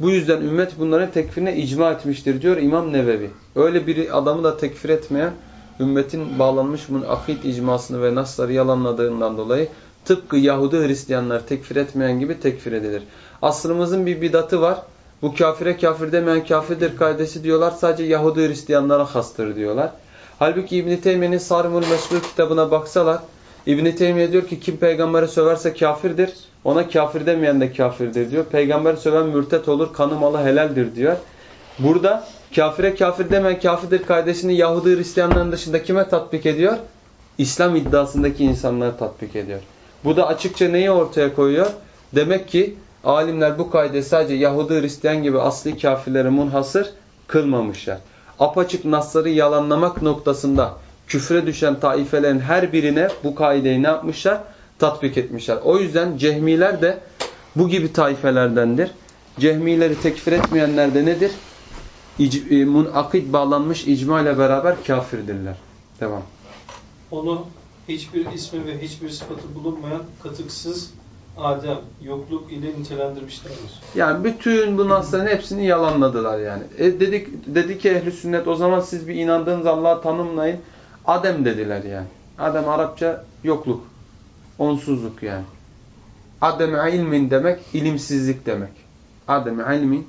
Bu yüzden ümmet bunların tekfirine icma etmiştir diyor İmam Nevevi. Öyle bir adamı da tekfir etmeyen ümmetin bağlanmış bunun akit icmasını ve nasları yalanladığından dolayı tıpkı Yahudi Hristiyanlar tekfir etmeyen gibi tekfir edilir. Asrımızın bir bidatı var. Bu kafire kafir demeyen kafirdir kaidesi diyorlar. Sadece Yahudi Hristiyanlara hastır diyorlar. Halbuki İbn-i Teymiye'nin Sarmul Mesul kitabına baksalar İbn-i Teymiye diyor ki kim peygamberi söverse kafirdir. Ona kafir demeyen de kafirdir diyor. Peygamberi söven mürtet olur. Kanı malı helaldir diyor. Burada kafire kafir demeyen kafirdir kaidesini Yahudi Hristiyanların dışında kime tatbik ediyor? İslam iddiasındaki insanlara tatbik ediyor. Bu da açıkça neyi ortaya koyuyor? Demek ki alimler bu kaydı sadece Yahudi Hristiyan gibi asli kafirlere munhasır kılmamışlar. Apaçık nasları yalanlamak noktasında küfre düşen taifelerin her birine bu kaideyi ne yapmışlar? Tatbik etmişler. O yüzden cehmiler de bu gibi taifelerdendir. Cehmileri tekfir etmeyenler de nedir? E, munakid bağlanmış icma ile beraber kafirdirler. Devam. Onu hiçbir ismi ve hiçbir sıfatı bulunmayan katıksız Adem, yokluk ile nitelendirmişlerdir. Yani bütün bu nasların hepsini yalanladılar yani. E dedik, dedi ki ehli sünnet o zaman siz bir inandığınız Allah'ı tanımlayın. Adem dediler yani. Adem Arapça yokluk, onsuzluk yani. Adem ilmin demek ilimsizlik demek. Adem ilmin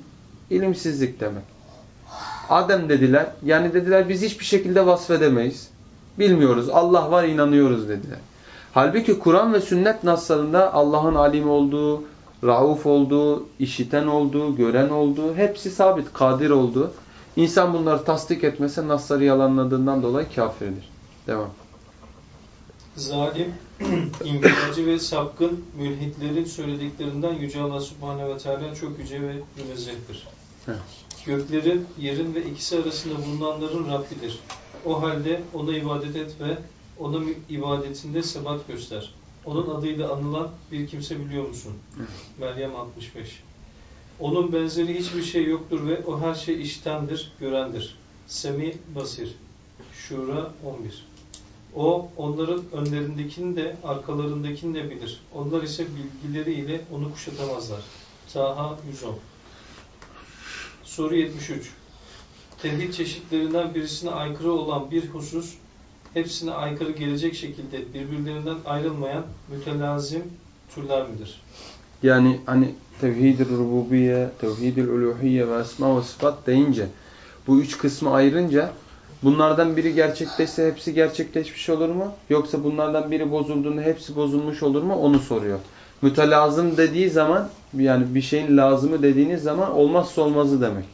ilimsizlik demek. Adem dediler. Yani dediler biz hiçbir şekilde vasfedemeyiz. Bilmiyoruz. Allah var inanıyoruz dediler. Halbuki Kur'an ve sünnet naslarında Allah'ın alim olduğu, rauf olduğu, işiten olduğu, gören olduğu hepsi sabit, kadir olduğu. İnsan bunları tasdik etmese nasları yalanladığından dolayı kafirdir. Devam. Zalim, inkarcı ve sapkın mülhitlerin söylediklerinden Yüce Allah Subhanahu ve Teala çok yüce ve münezzehtir. Göklerin, yerin ve ikisi arasında bulunanların Rabbidir. O halde ona ibadet et ve onun ibadetinde sebat göster. Onun adıyla anılan bir kimse biliyor musun? Meryem 65. Onun benzeri hiçbir şey yoktur ve o her şey iştendir, görendir. Semi Basir. Şura 11. O onların önlerindekini de arkalarındakini de bilir. Onlar ise bilgileriyle onu kuşatamazlar. Taha 110. Soru 73. Tevhid çeşitlerinden birisine aykırı olan bir husus hepsine aykırı gelecek şekilde birbirlerinden ayrılmayan mütelazim türler midir? Yani hani tevhid-i rububiye, tevhid-i uluhiyye ve esma ve sıfat deyince bu üç kısmı ayırınca bunlardan biri gerçekleşse hepsi gerçekleşmiş olur mu? Yoksa bunlardan biri bozulduğunda hepsi bozulmuş olur mu? Onu soruyor. Mütelazım dediği zaman yani bir şeyin lazımı dediğiniz zaman olmazsa olmazı demek.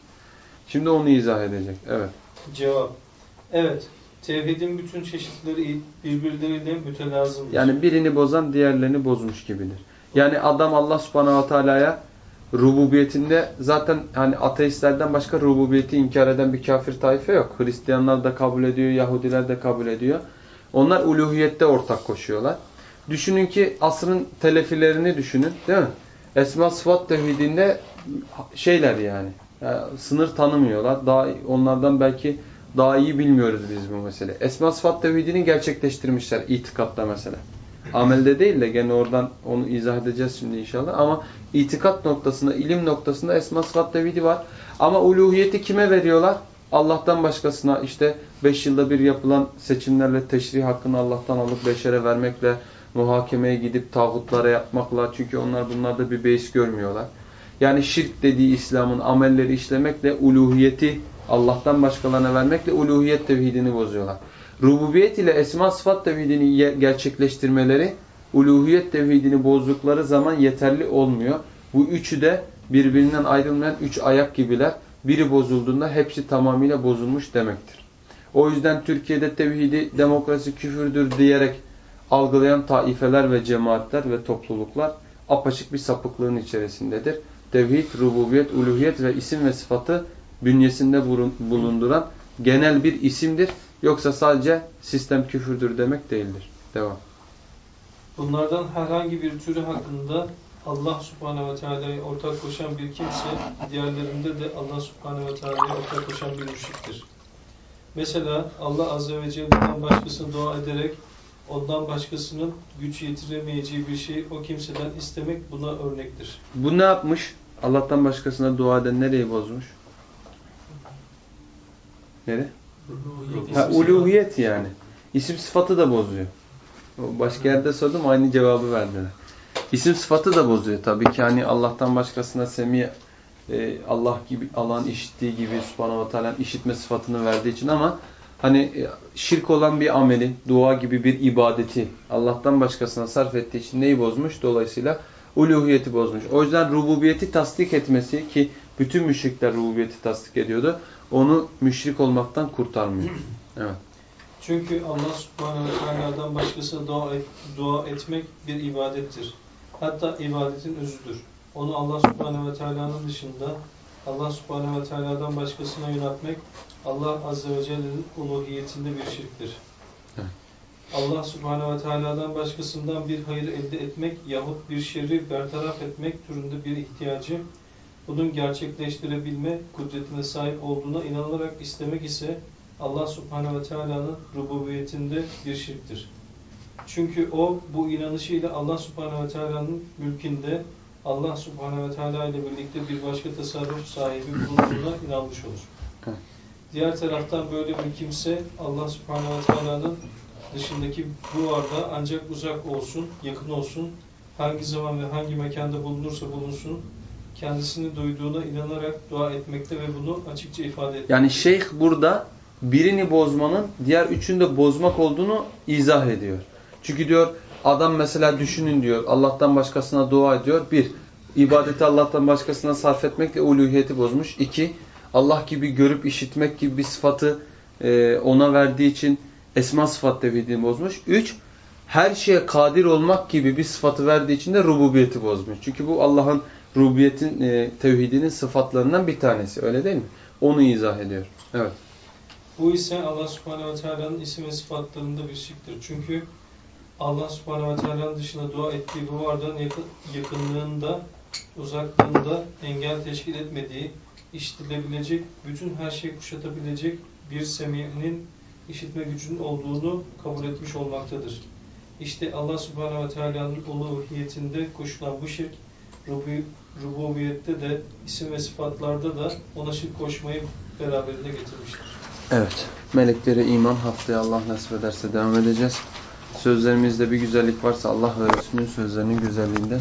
Şimdi onu izah edecek. Evet. Cevap. Evet. Tevhidin bütün çeşitleri birbirleriyle mütelazımdır. Yani birini bozan diğerlerini bozmuş gibidir. Yani adam Allah subhanahu teala'ya rububiyetinde zaten hani ateistlerden başka rububiyeti inkar eden bir kafir taife yok. Hristiyanlar da kabul ediyor, Yahudiler de kabul ediyor. Onlar uluhiyette ortak koşuyorlar. Düşünün ki asrın telefilerini düşünün değil mi? Esma sıfat tevhidinde şeyler yani. yani sınır tanımıyorlar. Daha onlardan belki daha iyi bilmiyoruz biz bu mesele. Esma sıfat tevhidini gerçekleştirmişler itikatta mesela. Amelde değil de gene oradan onu izah edeceğiz şimdi inşallah. Ama itikat noktasında, ilim noktasında esma sıfat tevhidi var. Ama uluhiyeti kime veriyorlar? Allah'tan başkasına işte 5 yılda bir yapılan seçimlerle teşrih hakkını Allah'tan alıp beşere vermekle, muhakemeye gidip tağutlara yapmakla çünkü onlar bunlarda bir beis görmüyorlar. Yani şirk dediği İslam'ın amelleri işlemekle uluhiyeti Allah'tan başkalarına vermekle uluhiyet tevhidini bozuyorlar. Rububiyet ile esma sıfat tevhidini gerçekleştirmeleri uluhiyet tevhidini bozdukları zaman yeterli olmuyor. Bu üçü de birbirinden ayrılmayan üç ayak gibiler. Biri bozulduğunda hepsi tamamıyla bozulmuş demektir. O yüzden Türkiye'de tevhidi demokrasi küfürdür diyerek algılayan taifeler ve cemaatler ve topluluklar apaçık bir sapıklığın içerisindedir. Tevhid, rububiyet, uluhiyet ve isim ve sıfatı bünyesinde bulunduran genel bir isimdir. Yoksa sadece sistem küfürdür demek değildir. Devam. Bunlardan herhangi bir türü hakkında Allah subhanehu ve teala'ya ortak koşan bir kimse, diğerlerinde de Allah subhanehu ve teala'ya ortak koşan bir müşriktir. Mesela Allah azze ve celle'den başkasını dua ederek ondan başkasının güç yetiremeyeceği bir şey o kimseden istemek buna örnektir. Bu ne yapmış? Allah'tan başkasına dua eden nereyi bozmuş? Nere? Ha, uluhiyet yani. İsim sıfatı da bozuyor. Başka yerde sordum aynı cevabı verdiler. İsim sıfatı da bozuyor. Tabii ki hani Allah'tan başkasına semi e, Allah gibi Allah'ın işittiği gibi Subhanahu ve Teala'nın işitme sıfatını verdiği için ama hani e, şirk olan bir ameli, dua gibi bir ibadeti Allah'tan başkasına sarf ettiği için neyi bozmuş? Dolayısıyla uluhiyeti bozmuş. O yüzden rububiyeti tasdik etmesi ki bütün müşrikler rububiyeti tasdik ediyordu. Onu müşrik olmaktan kurtarmıyor. Evet. Çünkü Allah subhanahu ve teala'dan başkasına dua, et, dua etmek bir ibadettir. Hatta ibadetin özüdür. Onu Allah subhanahu ve teala'nın dışında Allah subhanahu ve teala'dan başkasına yöneltmek Allah azze ve celle'nin uluhiyetinde bir şirktir. Allah subhanahu ve teala'dan başkasından bir hayır elde etmek yahut bir şerri bertaraf etmek türünde bir ihtiyacı bunun gerçekleştirebilme kudretine sahip olduğuna inanarak istemek ise Allah subhanehu ve teala'nın rububiyetinde bir şirktir. Çünkü o bu inanışıyla Allah subhanehu ve teala'nın mülkünde Allah subhanehu ve teala ile birlikte bir başka tasarruf sahibi bulunduğuna inanmış olur. Diğer taraftan böyle bir kimse Allah subhanehu ve teala'nın dışındaki bu varda ancak uzak olsun, yakın olsun, hangi zaman ve hangi mekanda bulunursa bulunsun, kendisini duyduğuna inanarak dua etmekte ve bunu açıkça ifade etmekte. Yani şeyh burada birini bozmanın diğer üçünü de bozmak olduğunu izah ediyor. Çünkü diyor adam mesela düşünün diyor Allah'tan başkasına dua ediyor. Bir, ibadeti Allah'tan başkasına sarf etmekle uluhiyeti bozmuş. İki, Allah gibi görüp işitmek gibi bir sıfatı e, ona verdiği için esma sıfat tevhidini bozmuş. Üç, her şeye kadir olmak gibi bir sıfatı verdiği için de rububiyeti bozmuş. Çünkü bu Allah'ın rububiyetin, e, tevhidinin sıfatlarından bir tanesi. Öyle değil mi? Onu izah ediyor. Evet. Bu ise Allah subhanehu ve teala'nın isim ve sıfatlarında bir şirktir. Çünkü Allah subhanehu ve teala'nın dışında dua ettiği bu yakın, yakınlığında, uzaklığında engel teşkil etmediği, işitilebilecek, bütün her şeyi kuşatabilecek bir semiyenin işitme gücünün olduğunu kabul etmiş olmaktadır. İşte Allah subhanehu ve teala'nın uluhiyetinde koşulan bu şirk, rububiyette de, isim ve sıfatlarda da ona şirk koşmayı beraberinde getirmiştir. Evet. Meleklere iman haftaya Allah nasip ederse devam edeceğiz. Sözlerimizde bir güzellik varsa Allah ve Resulünün sözlerinin güzelliğinde,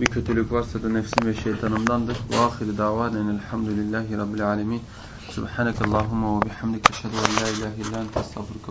bir kötülük varsa da nefsim ve şeytanımdandır. Ve ahiri davanen elhamdülillahi rabbil alemin. Subhanakallahumma ve bihamdik eşhedü en la ilahe illa ente ve etûbü